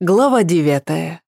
Глава девятая.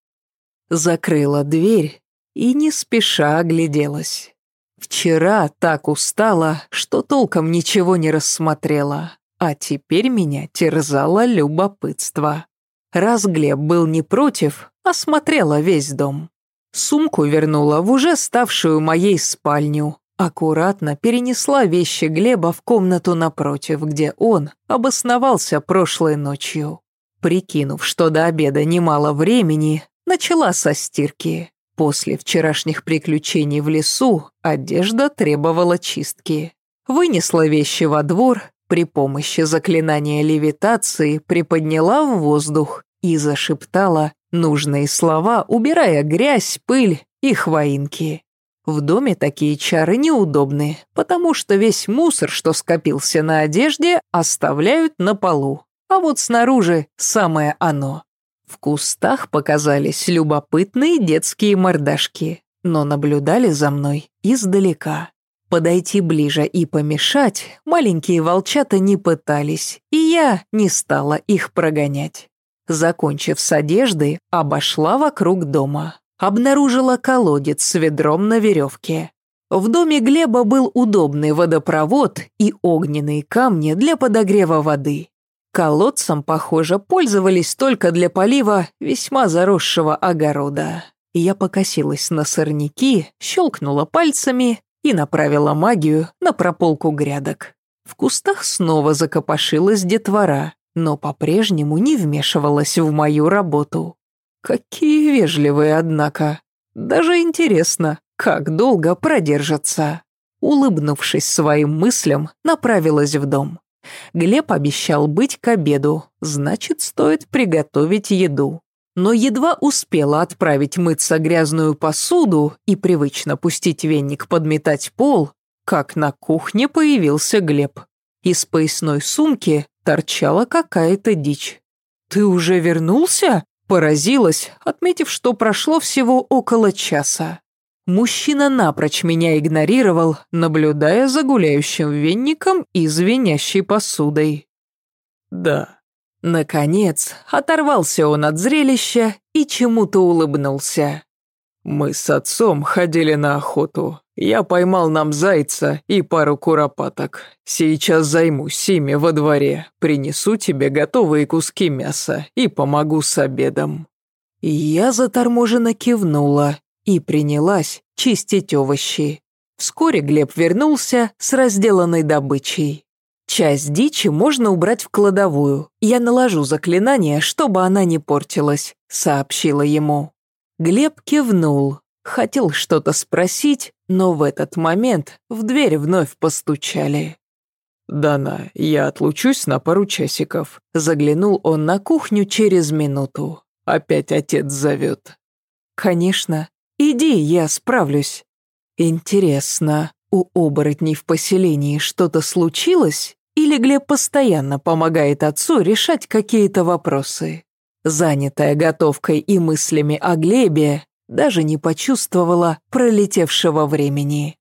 Закрыла дверь и не спеша огляделась. Вчера так устала, что толком ничего не рассмотрела, а теперь меня терзало любопытство. Раз Глеб был не против, осмотрела весь дом. Сумку вернула в уже ставшую моей спальню, аккуратно перенесла вещи Глеба в комнату напротив, где он обосновался прошлой ночью. Прикинув, что до обеда немало времени, начала со стирки. После вчерашних приключений в лесу одежда требовала чистки. Вынесла вещи во двор, при помощи заклинания левитации приподняла в воздух и зашептала нужные слова, убирая грязь, пыль и хвоинки. В доме такие чары неудобны, потому что весь мусор, что скопился на одежде, оставляют на полу, а вот снаружи самое оно. В кустах показались любопытные детские мордашки, но наблюдали за мной издалека. Подойти ближе и помешать маленькие волчата не пытались, и я не стала их прогонять. Закончив с одеждой, обошла вокруг дома. Обнаружила колодец с ведром на веревке. В доме Глеба был удобный водопровод и огненные камни для подогрева воды. Колодцем, похоже, пользовались только для полива весьма заросшего огорода. Я покосилась на сорняки, щелкнула пальцами и направила магию на прополку грядок. В кустах снова закопошилась детвора, но по-прежнему не вмешивалась в мою работу. Какие вежливые, однако. Даже интересно, как долго продержатся. Улыбнувшись своим мыслям, направилась в дом. Глеб обещал быть к обеду, значит, стоит приготовить еду. Но едва успела отправить мыться грязную посуду и привычно пустить веник подметать пол, как на кухне появился Глеб. Из поясной сумки торчала какая-то дичь. «Ты уже вернулся?» Поразилась, отметив, что прошло всего около часа. Мужчина напрочь меня игнорировал, наблюдая за гуляющим венником и звенящей посудой. «Да». Наконец, оторвался он от зрелища и чему-то улыбнулся. «Мы с отцом ходили на охоту. Я поймал нам зайца и пару куропаток. Сейчас займусь ими во дворе, принесу тебе готовые куски мяса и помогу с обедом». Я заторможенно кивнула и принялась чистить овощи. Вскоре Глеб вернулся с разделанной добычей. Часть дичи можно убрать в кладовую. Я наложу заклинание, чтобы она не портилась», — сообщила ему. Глеб кивнул, хотел что-то спросить, но в этот момент в дверь вновь постучали. «Дана, я отлучусь на пару часиков», — заглянул он на кухню через минуту. «Опять отец зовет». «Конечно. Иди, я справлюсь». «Интересно, у оборотней в поселении что-то случилось?» Или Глеб постоянно помогает отцу решать какие-то вопросы? Занятая готовкой и мыслями о Глебе, даже не почувствовала пролетевшего времени.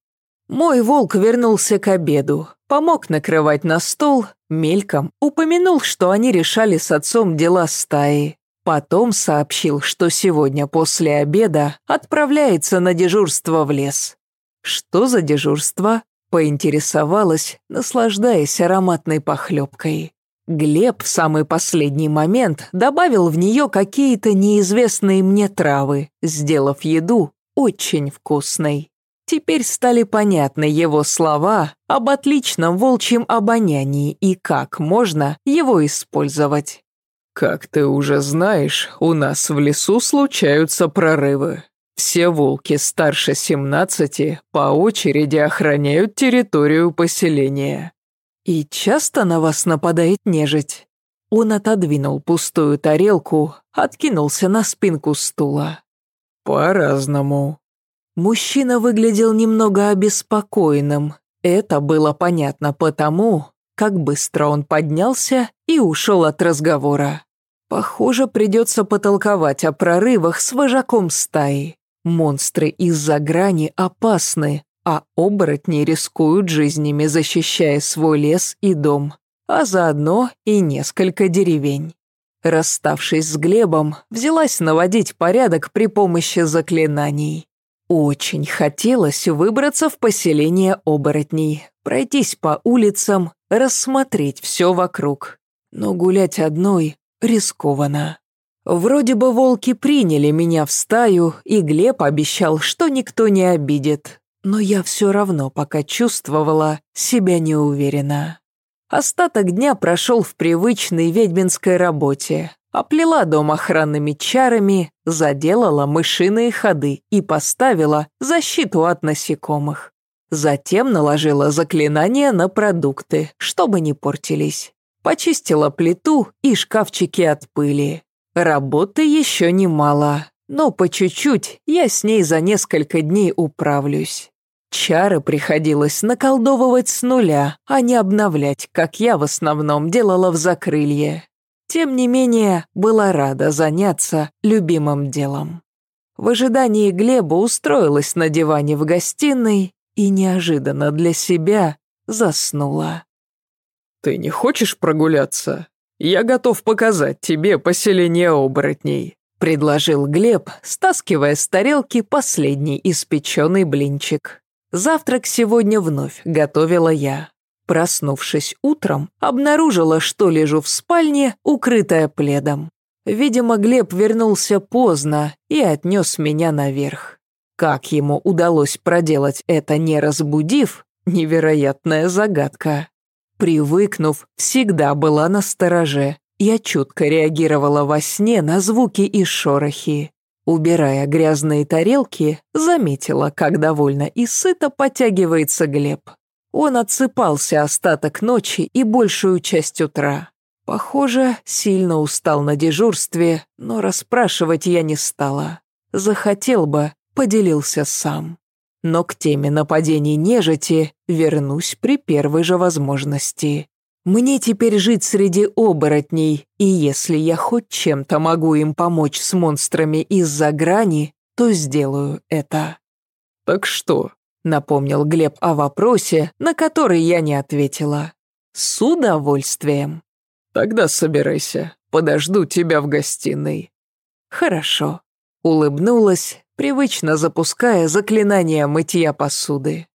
Мой волк вернулся к обеду, помог накрывать на стол, мельком упомянул, что они решали с отцом дела стаи. Потом сообщил, что сегодня после обеда отправляется на дежурство в лес. Что за дежурство? Поинтересовалась, наслаждаясь ароматной похлебкой. Глеб в самый последний момент добавил в нее какие-то неизвестные мне травы, сделав еду очень вкусной. Теперь стали понятны его слова об отличном волчьем обонянии и как можно его использовать. «Как ты уже знаешь, у нас в лесу случаются прорывы. Все волки старше 17 по очереди охраняют территорию поселения. «И часто на вас нападает нежить?» Он отодвинул пустую тарелку, откинулся на спинку стула. «По-разному». Мужчина выглядел немного обеспокоенным. Это было понятно потому, как быстро он поднялся и ушел от разговора. Похоже, придется потолковать о прорывах с вожаком стаи. Монстры из-за грани опасны, а оборотни рискуют жизнями, защищая свой лес и дом, а заодно и несколько деревень. Расставшись с Глебом, взялась наводить порядок при помощи заклинаний. Очень хотелось выбраться в поселение оборотней, пройтись по улицам, рассмотреть все вокруг. Но гулять одной рискованно. Вроде бы волки приняли меня в стаю, и Глеб обещал, что никто не обидит. Но я все равно пока чувствовала себя неуверенно. Остаток дня прошел в привычной ведьминской работе. Оплела дом охранными чарами, заделала мышиные ходы и поставила защиту от насекомых. Затем наложила заклинания на продукты, чтобы не портились. Почистила плиту и шкафчики от пыли. Работы еще немало, но по чуть-чуть я с ней за несколько дней управлюсь. Чары приходилось наколдовывать с нуля, а не обновлять, как я в основном делала в закрылье. Тем не менее, была рада заняться любимым делом. В ожидании Глеба устроилась на диване в гостиной и неожиданно для себя заснула. «Ты не хочешь прогуляться? Я готов показать тебе поселение оборотней», предложил Глеб, стаскивая с тарелки последний испеченный блинчик. Завтрак сегодня вновь готовила я. Проснувшись утром, обнаружила, что лежу в спальне, укрытая пледом. Видимо, Глеб вернулся поздно и отнес меня наверх. Как ему удалось проделать это, не разбудив, невероятная загадка. Привыкнув, всегда была на стороже. Я чутко реагировала во сне на звуки и шорохи. Убирая грязные тарелки, заметила, как довольно и сыто потягивается Глеб. Он отсыпался остаток ночи и большую часть утра. Похоже, сильно устал на дежурстве, но расспрашивать я не стала. Захотел бы, поделился сам. Но к теме нападений нежити вернусь при первой же возможности. Мне теперь жить среди оборотней, и если я хоть чем-то могу им помочь с монстрами из-за грани, то сделаю это. «Так что?» — напомнил Глеб о вопросе, на который я не ответила. «С удовольствием». «Тогда собирайся, подожду тебя в гостиной». «Хорошо», — улыбнулась, привычно запуская заклинание мытья посуды.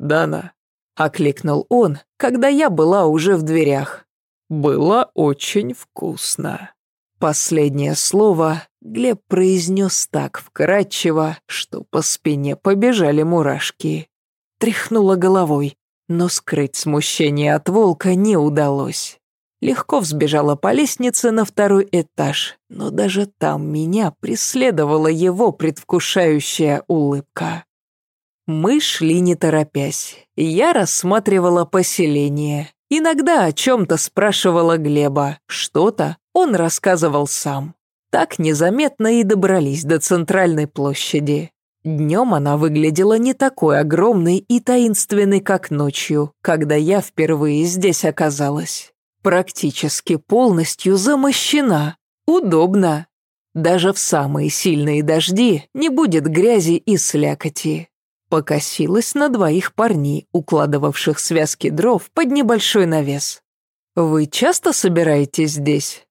«Дана», — окликнул он, когда я была уже в дверях. «Было очень вкусно». Последнее слово Глеб произнес так вкрадчиво, что по спине побежали мурашки. Тряхнула головой, но скрыть смущение от волка не удалось. Легко взбежала по лестнице на второй этаж, но даже там меня преследовала его предвкушающая улыбка. Мы шли не торопясь. Я рассматривала поселение. Иногда о чем-то спрашивала Глеба. Что-то он рассказывал сам. Так незаметно и добрались до центральной площади. Днем она выглядела не такой огромной и таинственной, как ночью, когда я впервые здесь оказалась. Практически полностью замощена. Удобно. Даже в самые сильные дожди не будет грязи и слякоти. Покосилась на двоих парней, укладывавших связки дров под небольшой навес. «Вы часто собираетесь здесь?»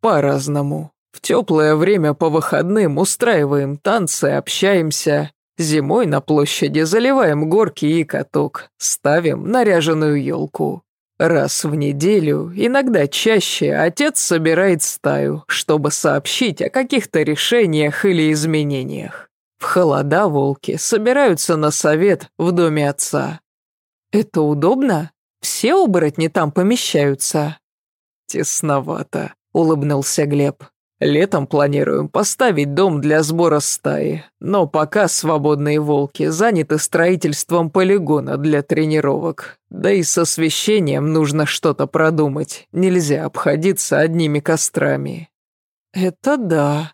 «По-разному. В теплое время по выходным устраиваем танцы, общаемся. Зимой на площади заливаем горки и каток, ставим наряженную елку. Раз в неделю, иногда чаще, отец собирает стаю, чтобы сообщить о каких-то решениях или изменениях. В холода волки собираются на совет в доме отца. Это удобно? Все оборотни там помещаются. Тесновато, улыбнулся Глеб. Летом планируем поставить дом для сбора стаи, но пока свободные волки заняты строительством полигона для тренировок. Да и с освещением нужно что-то продумать, нельзя обходиться одними кострами». «Это да».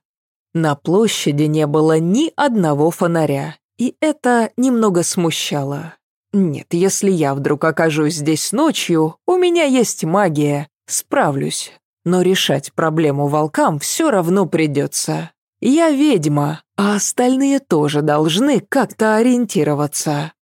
На площади не было ни одного фонаря, и это немного смущало. Нет, если я вдруг окажусь здесь ночью, у меня есть магия, справлюсь но решать проблему волкам все равно придется. Я ведьма, а остальные тоже должны как-то ориентироваться.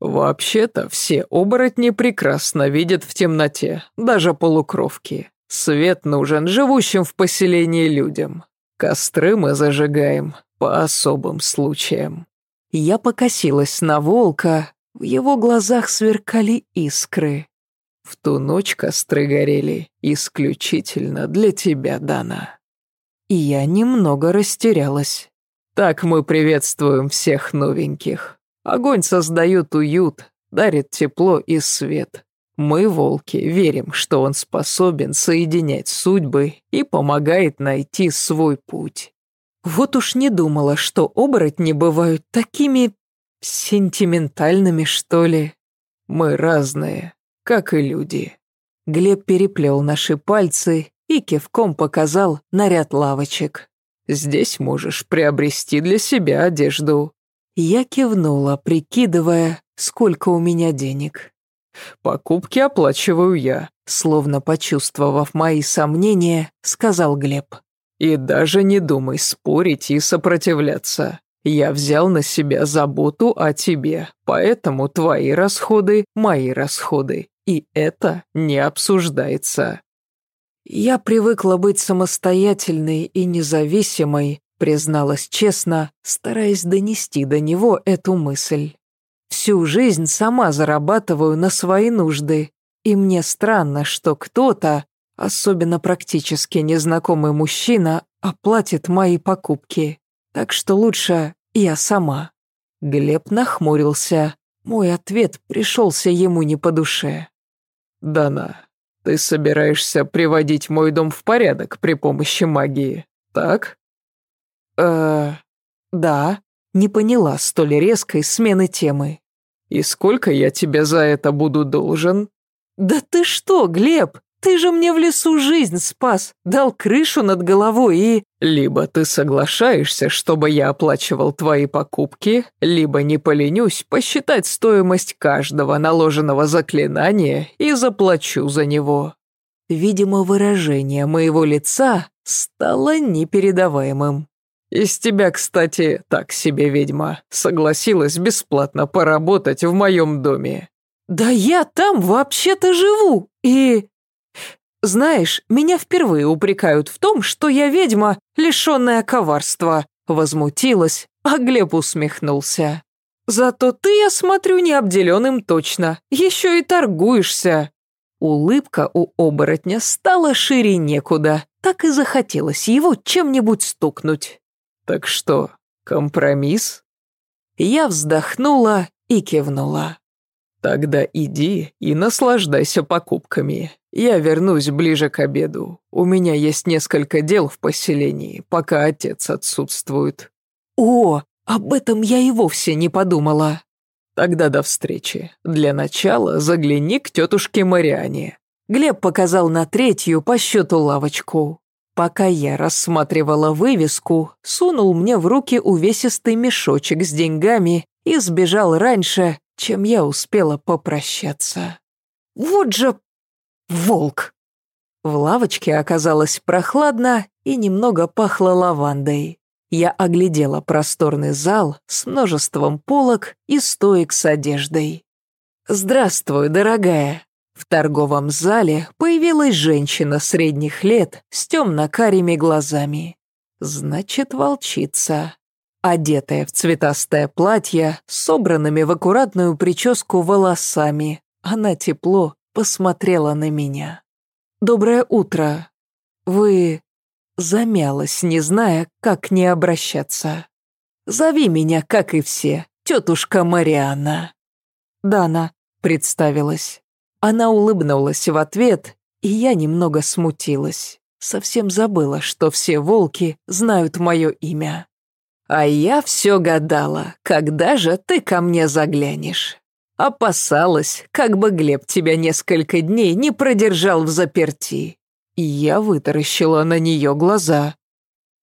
Вообще-то все оборотни прекрасно видят в темноте, даже полукровки. Свет нужен живущим в поселении людям. Костры мы зажигаем по особым случаям». Я покосилась на волка, в его глазах сверкали искры. В ту ночь костры горели исключительно для тебя, Дана. И я немного растерялась. Так мы приветствуем всех новеньких. Огонь создает уют, дарит тепло и свет. Мы, волки, верим, что он способен соединять судьбы и помогает найти свой путь. Вот уж не думала, что оборотни бывают такими сентиментальными, что ли. Мы разные, как и люди. Глеб переплел наши пальцы и кивком показал наряд лавочек. Здесь можешь приобрести для себя одежду. Я кивнула, прикидывая, сколько у меня денег. Покупки оплачиваю я, словно почувствовав мои сомнения, сказал Глеб. И даже не думай спорить и сопротивляться. Я взял на себя заботу о тебе, поэтому твои расходы – мои расходы. И это не обсуждается. Я привыкла быть самостоятельной и независимой, призналась честно, стараясь донести до него эту мысль. Всю жизнь сама зарабатываю на свои нужды, и мне странно, что кто-то, особенно практически незнакомый мужчина, оплатит мои покупки. Так что лучше я сама. Глеб нахмурился. Мой ответ пришелся ему не по душе. «Дана, ты собираешься приводить мой дом в порядок при помощи магии, так?» «Э, да, не поняла столь резкой смены темы. И сколько я тебе за это буду должен?» «Да ты что, Глеб, ты же мне в лесу жизнь спас, дал крышу над головой и...» «Либо ты соглашаешься, чтобы я оплачивал твои покупки, либо не поленюсь посчитать стоимость каждого наложенного заклинания и заплачу за него». Видимо, выражение моего лица стало непередаваемым. Из тебя, кстати, так себе ведьма. Согласилась бесплатно поработать в моем доме. Да я там вообще-то живу. И... Знаешь, меня впервые упрекают в том, что я ведьма, лишенная коварства. Возмутилась, а Глеб усмехнулся. Зато ты, я смотрю, не обделенным точно. Еще и торгуешься. Улыбка у оборотня стала шире некуда. Так и захотелось его чем-нибудь стукнуть. «Так что, компромисс?» Я вздохнула и кивнула. «Тогда иди и наслаждайся покупками. Я вернусь ближе к обеду. У меня есть несколько дел в поселении, пока отец отсутствует». «О, об этом я и вовсе не подумала». «Тогда до встречи. Для начала загляни к тетушке Мариане». Глеб показал на третью по счету лавочку. Пока я рассматривала вывеску, сунул мне в руки увесистый мешочек с деньгами и сбежал раньше, чем я успела попрощаться. Вот же волк! В лавочке оказалось прохладно и немного пахло лавандой. Я оглядела просторный зал с множеством полок и стоек с одеждой. «Здравствуй, дорогая!» В торговом зале появилась женщина средних лет с темно-карими глазами. Значит, волчица. Одетая в цветастое платье, собранными в аккуратную прическу волосами, она тепло посмотрела на меня. «Доброе утро. Вы...» Замялась, не зная, как не обращаться. «Зови меня, как и все, тетушка Марианна». «Дана», — представилась. Она улыбнулась в ответ, и я немного смутилась. Совсем забыла, что все волки знают мое имя. А я все гадала, когда же ты ко мне заглянешь. Опасалась, как бы Глеб тебя несколько дней не продержал в заперти. И я вытаращила на нее глаза.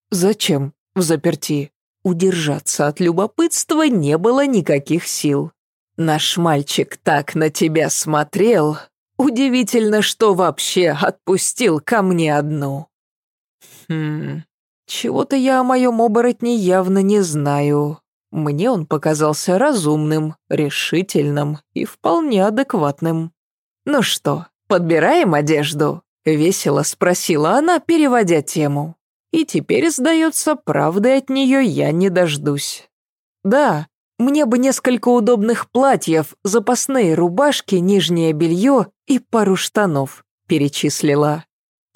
Зачем в заперти? Удержаться от любопытства не было никаких сил. Наш мальчик так на тебя смотрел. Удивительно, что вообще отпустил ко мне одну. Хм, чего-то я о моем оборотне явно не знаю. Мне он показался разумным, решительным и вполне адекватным. Ну что, подбираем одежду? Весело спросила она, переводя тему. И теперь, сдается, правды от нее я не дождусь. Да, мне бы несколько удобных платьев, запасные рубашки, нижнее белье и пару штанов, перечислила.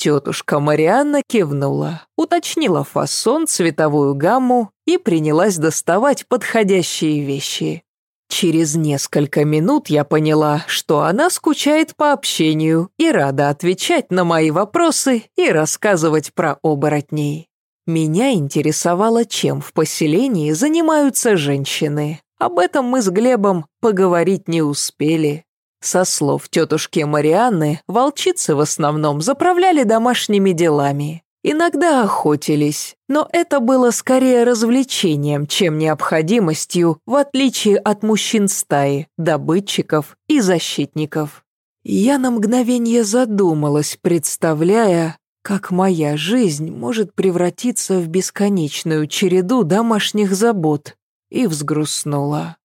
Тетушка Марианна кивнула, уточнила фасон, цветовую гамму и принялась доставать подходящие вещи. Через несколько минут я поняла, что она скучает по общению и рада отвечать на мои вопросы и рассказывать про оборотней. Меня интересовало, чем в поселении занимаются женщины. Об этом мы с Глебом поговорить не успели. Со слов тетушки Марианны, волчицы в основном заправляли домашними делами. Иногда охотились, но это было скорее развлечением, чем необходимостью, в отличие от мужчин стаи, добытчиков и защитников. Я на мгновение задумалась, представляя, как моя жизнь может превратиться в бесконечную череду домашних забот, и взгрустнула.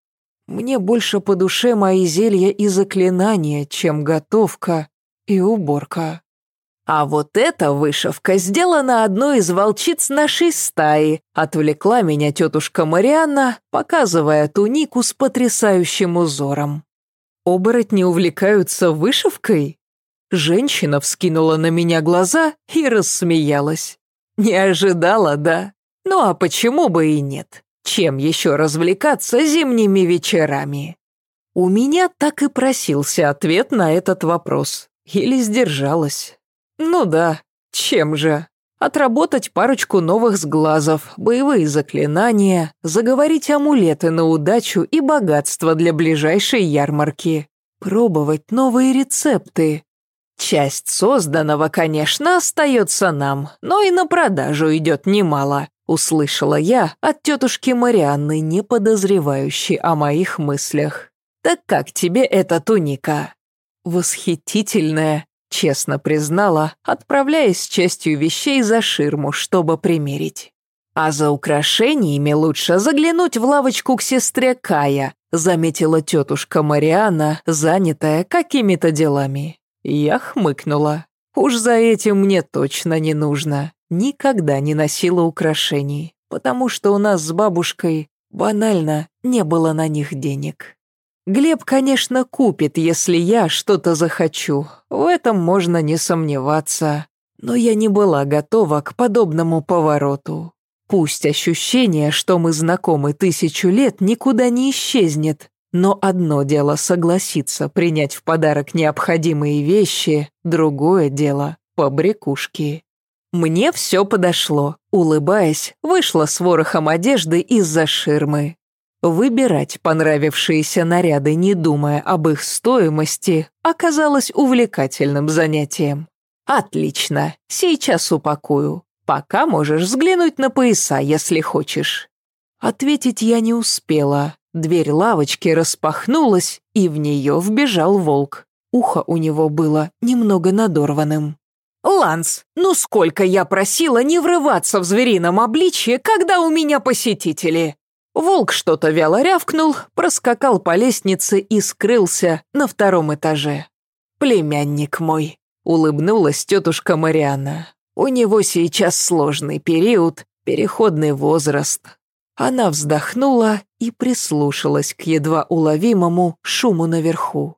Мне больше по душе мои зелья и заклинания, чем готовка и уборка. А вот эта вышивка сделана одной из волчиц нашей стаи, отвлекла меня тетушка Марианна, показывая тунику с потрясающим узором. Оборотни увлекаются вышивкой? Женщина вскинула на меня глаза и рассмеялась. Не ожидала, да? Ну а почему бы и нет? Чем еще развлекаться зимними вечерами? У меня так и просился ответ на этот вопрос. Или сдержалась. Ну да, чем же? Отработать парочку новых сглазов, боевые заклинания, заговорить амулеты на удачу и богатство для ближайшей ярмарки. Пробовать новые рецепты. Часть созданного, конечно, остается нам, но и на продажу идет немало. Услышала я от тетушки Марианны, не подозревающей о моих мыслях. «Так как тебе эта туника?» «Восхитительная», честно признала, отправляясь с частью вещей за ширму, чтобы примерить. «А за украшениями лучше заглянуть в лавочку к сестре Кая», заметила тетушка Марианна, занятая какими-то делами. Я хмыкнула. «Уж за этим мне точно не нужно никогда не носила украшений, потому что у нас с бабушкой банально не было на них денег. Глеб, конечно, купит, если я что-то захочу, в этом можно не сомневаться, но я не была готова к подобному повороту. Пусть ощущение, что мы знакомы тысячу лет, никуда не исчезнет, но одно дело согласиться принять в подарок необходимые вещи, другое дело — побрякушки. Мне все подошло. Улыбаясь, вышла с ворохом одежды из-за ширмы. Выбирать понравившиеся наряды, не думая об их стоимости, оказалось увлекательным занятием. «Отлично, сейчас упакую. Пока можешь взглянуть на пояса, если хочешь». Ответить я не успела. Дверь лавочки распахнулась, и в нее вбежал волк. Ухо у него было немного надорванным. «Ланс, ну сколько я просила не врываться в зверином обличье, когда у меня посетители!» Волк что-то вяло рявкнул, проскакал по лестнице и скрылся на втором этаже. «Племянник мой», — улыбнулась тетушка Мариана. «У него сейчас сложный период, переходный возраст». Она вздохнула и прислушалась к едва уловимому шуму наверху.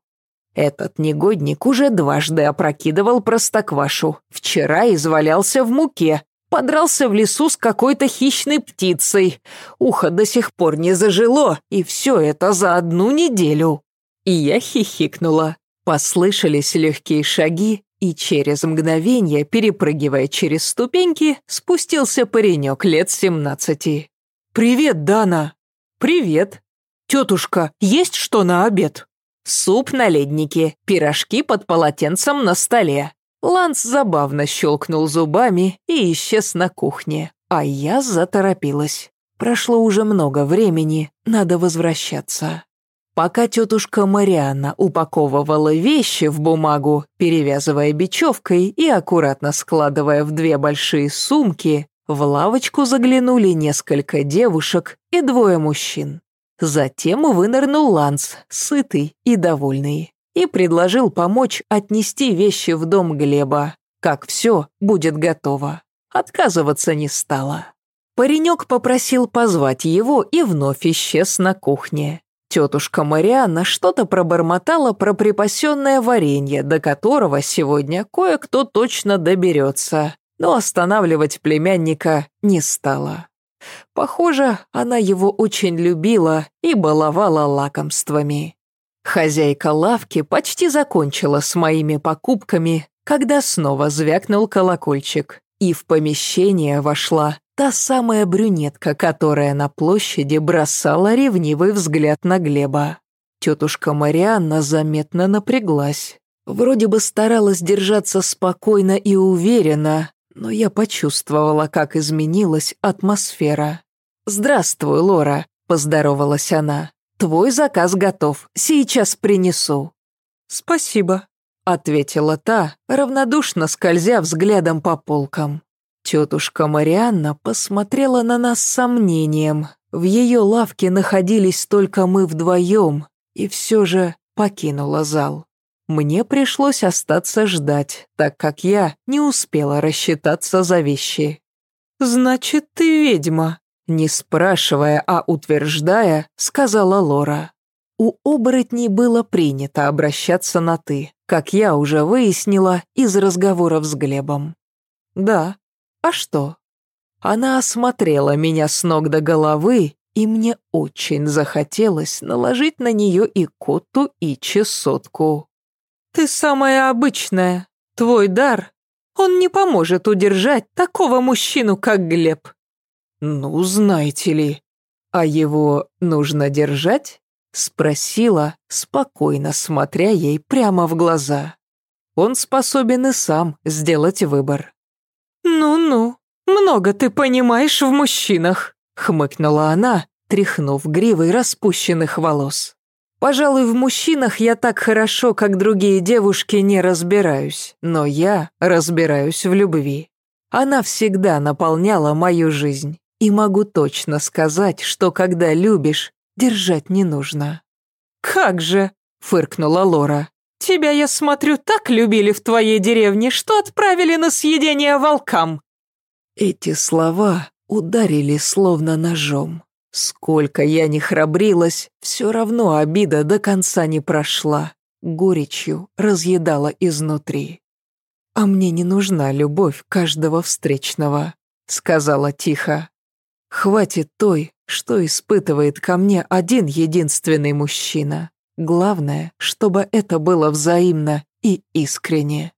Этот негодник уже дважды опрокидывал простоквашу. Вчера извалялся в муке, подрался в лесу с какой-то хищной птицей. Ухо до сих пор не зажило, и все это за одну неделю. И я хихикнула. Послышались легкие шаги, и через мгновение, перепрыгивая через ступеньки, спустился паренек лет семнадцати. «Привет, Дана!» «Привет!» «Тетушка, есть что на обед?» Суп на леднике, пирожки под полотенцем на столе. Ланс забавно щелкнул зубами и исчез на кухне, а я заторопилась. Прошло уже много времени, надо возвращаться. Пока тетушка Марианна упаковывала вещи в бумагу, перевязывая бечевкой и аккуратно складывая в две большие сумки, в лавочку заглянули несколько девушек и двое мужчин. Затем вынырнул Ланс, сытый и довольный, и предложил помочь отнести вещи в дом Глеба. как все будет готово. Отказываться не стала. Паренек попросил позвать его и вновь исчез на кухне. Тетушка Марианна что-то пробормотала про припасенное варенье, до которого сегодня кое-кто точно доберется, но останавливать племянника не стала. Похоже, она его очень любила и баловала лакомствами. Хозяйка лавки почти закончила с моими покупками, когда снова звякнул колокольчик, и в помещение вошла та самая брюнетка, которая на площади бросала ревнивый взгляд на Глеба. Тетушка Марианна заметно напряглась. Вроде бы старалась держаться спокойно и уверенно, но я почувствовала, как изменилась атмосфера. «Здравствуй, Лора», — поздоровалась она. «Твой заказ готов, сейчас принесу». «Спасибо», — ответила та, равнодушно скользя взглядом по полкам. Тетушка Марианна посмотрела на нас с сомнением. В ее лавке находились только мы вдвоем, и все же покинула зал. Мне пришлось остаться ждать, так как я не успела рассчитаться за вещи. «Значит, ты ведьма», — не спрашивая, а утверждая, сказала Лора. У оборотней было принято обращаться на «ты», как я уже выяснила из разговоров с Глебом. «Да. А что?» Она осмотрела меня с ног до головы, и мне очень захотелось наложить на нее и коту, и чесотку. Ты самая обычная. Твой дар. Он не поможет удержать такого мужчину, как Глеб. Ну, знаете ли. А его нужно держать? Спросила, спокойно смотря ей прямо в глаза. Он способен и сам сделать выбор. «Ну-ну, много ты понимаешь в мужчинах», — хмыкнула она, тряхнув гривой распущенных волос. Пожалуй, в мужчинах я так хорошо, как другие девушки, не разбираюсь, но я разбираюсь в любви. Она всегда наполняла мою жизнь, и могу точно сказать, что когда любишь, держать не нужно. «Как же!» — фыркнула Лора. «Тебя, я смотрю, так любили в твоей деревне, что отправили на съедение волкам!» Эти слова ударили словно ножом. Сколько я не храбрилась, все равно обида до конца не прошла, горечью разъедала изнутри. «А мне не нужна любовь каждого встречного», — сказала тихо. «Хватит той, что испытывает ко мне один единственный мужчина. Главное, чтобы это было взаимно и искренне».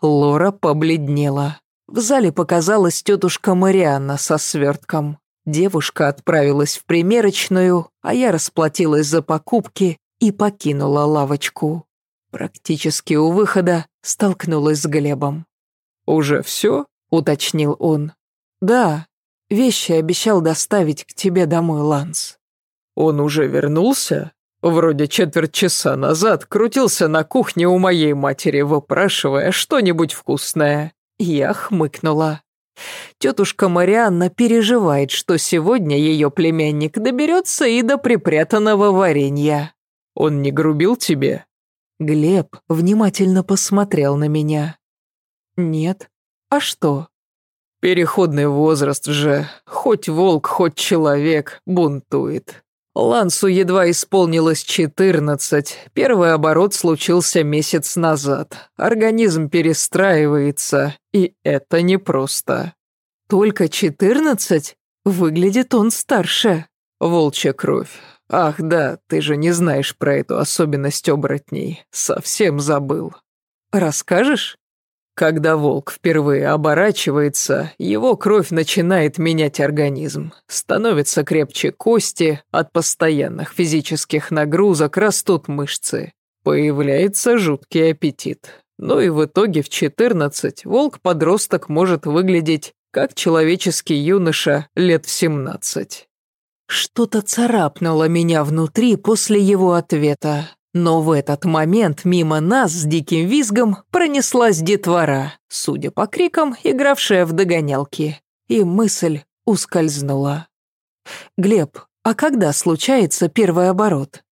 Лора побледнела. В зале показалась тетушка Марианна со свертком. Девушка отправилась в примерочную, а я расплатилась за покупки и покинула лавочку. Практически у выхода столкнулась с Глебом. «Уже все?» — уточнил он. «Да, вещи обещал доставить к тебе домой, Ланс». «Он уже вернулся?» Вроде четверть часа назад крутился на кухне у моей матери, выпрашивая что-нибудь вкусное. Я хмыкнула. Тетушка Марианна переживает, что сегодня ее племянник доберется и до припрятанного варенья. Он не грубил тебе? Глеб внимательно посмотрел на меня. Нет. А что? Переходный возраст же, хоть волк, хоть человек, бунтует. Лансу едва исполнилось четырнадцать. Первый оборот случился месяц назад. Организм перестраивается, и это непросто. Только четырнадцать? Выглядит он старше. Волчья кровь. Ах да, ты же не знаешь про эту особенность оборотней. Совсем забыл. Расскажешь? Когда волк впервые оборачивается, его кровь начинает менять организм. Становятся крепче кости, от постоянных физических нагрузок растут мышцы. Появляется жуткий аппетит. Ну и в итоге в 14 волк-подросток может выглядеть как человеческий юноша лет в 17. Что-то царапнуло меня внутри после его ответа. Но в этот момент мимо нас с диким визгом пронеслась детвора, судя по крикам, игравшая в догонялки. И мысль ускользнула. «Глеб, а когда случается первый оборот?»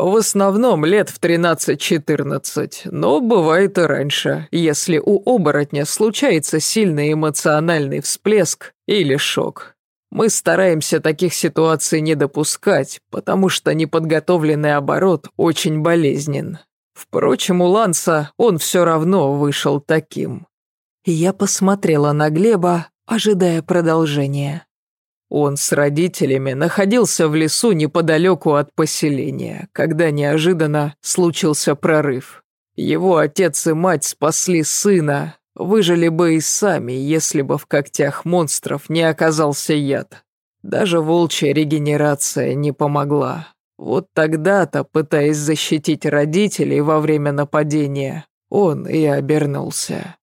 В основном лет в 13-14, но бывает и раньше, если у оборотня случается сильный эмоциональный всплеск или шок. Мы стараемся таких ситуаций не допускать, потому что неподготовленный оборот очень болезнен. Впрочем, у Ланса он все равно вышел таким. Я посмотрела на Глеба, ожидая продолжения. Он с родителями находился в лесу неподалеку от поселения, когда неожиданно случился прорыв. Его отец и мать спасли сына, выжили бы и сами, если бы в когтях монстров не оказался яд. Даже волчья регенерация не помогла. Вот тогда-то, пытаясь защитить родителей во время нападения, он и обернулся.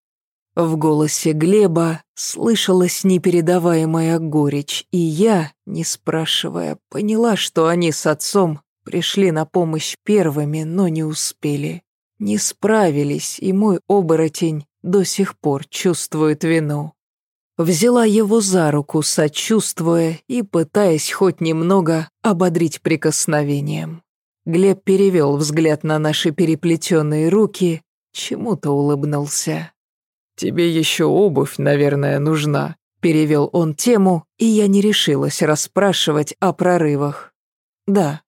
В голосе Глеба слышалась непередаваемая горечь, и я, не спрашивая, поняла, что они с отцом пришли на помощь первыми, но не успели. Не справились, и мой оборотень до сих пор чувствует вину. Взяла его за руку, сочувствуя и пытаясь хоть немного ободрить прикосновением. Глеб перевел взгляд на наши переплетенные руки, чему-то улыбнулся. «Тебе еще обувь, наверное, нужна», — перевел он тему, и я не решилась расспрашивать о прорывах. «Да,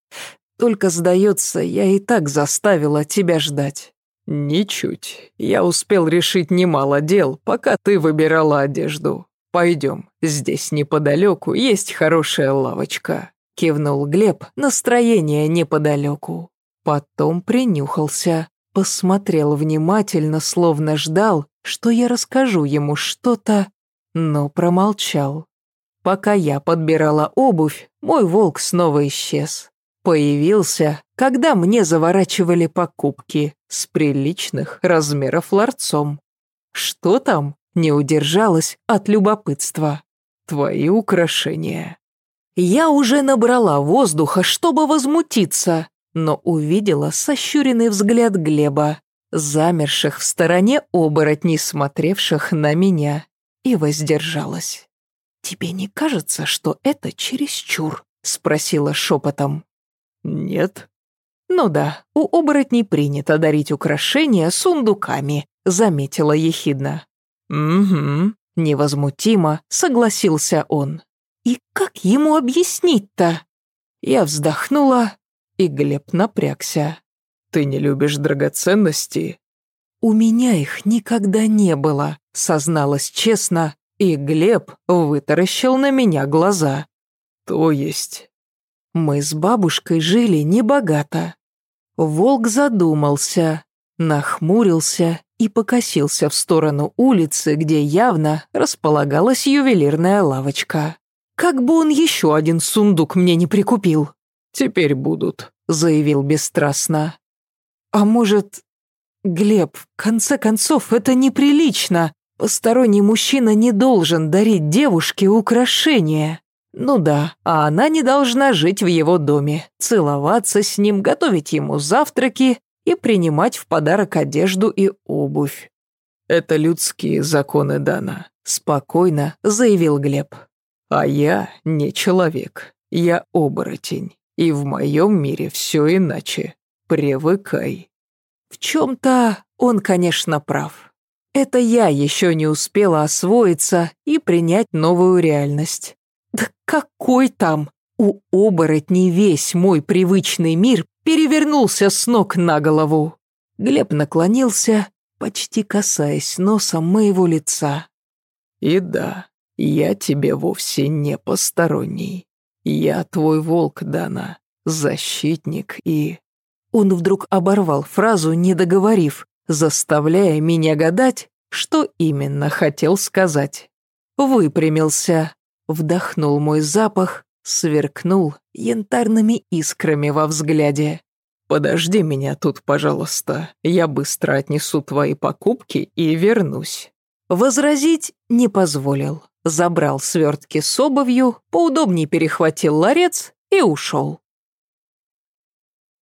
только, сдается, я и так заставила тебя ждать». «Ничуть. Я успел решить немало дел, пока ты выбирала одежду. Пойдем, здесь неподалеку есть хорошая лавочка», — кивнул Глеб, настроение неподалеку. Потом принюхался, посмотрел внимательно, словно ждал, что я расскажу ему что-то, но промолчал. Пока я подбирала обувь, мой волк снова исчез. Появился, когда мне заворачивали покупки с приличных размеров ларцом. Что там? Не удержалась от любопытства. Твои украшения. Я уже набрала воздуха, чтобы возмутиться, но увидела сощуренный взгляд Глеба замерших в стороне оборотней, смотревших на меня, и воздержалась. «Тебе не кажется, что это чересчур?» — спросила шепотом. «Нет». «Ну да, у оборотней принято дарить украшения сундуками», — заметила ехидно. «Угу», — невозмутимо согласился он. «И как ему объяснить-то?» Я вздохнула, и Глеб напрягся. Ты не любишь драгоценности?» «У меня их никогда не было», — созналась честно, и Глеб вытаращил на меня глаза. «То есть?» Мы с бабушкой жили небогато. Волк задумался, нахмурился и покосился в сторону улицы, где явно располагалась ювелирная лавочка. Как бы он еще один сундук мне не прикупил. «Теперь будут», — заявил бесстрастно. А может... Глеб, в конце концов, это неприлично. Посторонний мужчина не должен дарить девушке украшения. Ну да, а она не должна жить в его доме, целоваться с ним, готовить ему завтраки и принимать в подарок одежду и обувь. «Это людские законы Дана», — спокойно заявил Глеб. «А я не человек, я оборотень, и в моем мире все иначе. Привыкай. В чем-то он, конечно, прав. Это я еще не успела освоиться и принять новую реальность. Да какой там? У оборотней весь мой привычный мир перевернулся с ног на голову. Глеб наклонился, почти касаясь носом моего лица. И да, я тебе вовсе не посторонний. Я твой волк, Дана, защитник и... Он вдруг оборвал фразу, не договорив, заставляя меня гадать, что именно хотел сказать. Выпрямился, вдохнул мой запах, сверкнул янтарными искрами во взгляде. «Подожди меня тут, пожалуйста. Я быстро отнесу твои покупки и вернусь». Возразить не позволил. Забрал свертки с обувью, поудобнее перехватил ларец и ушел.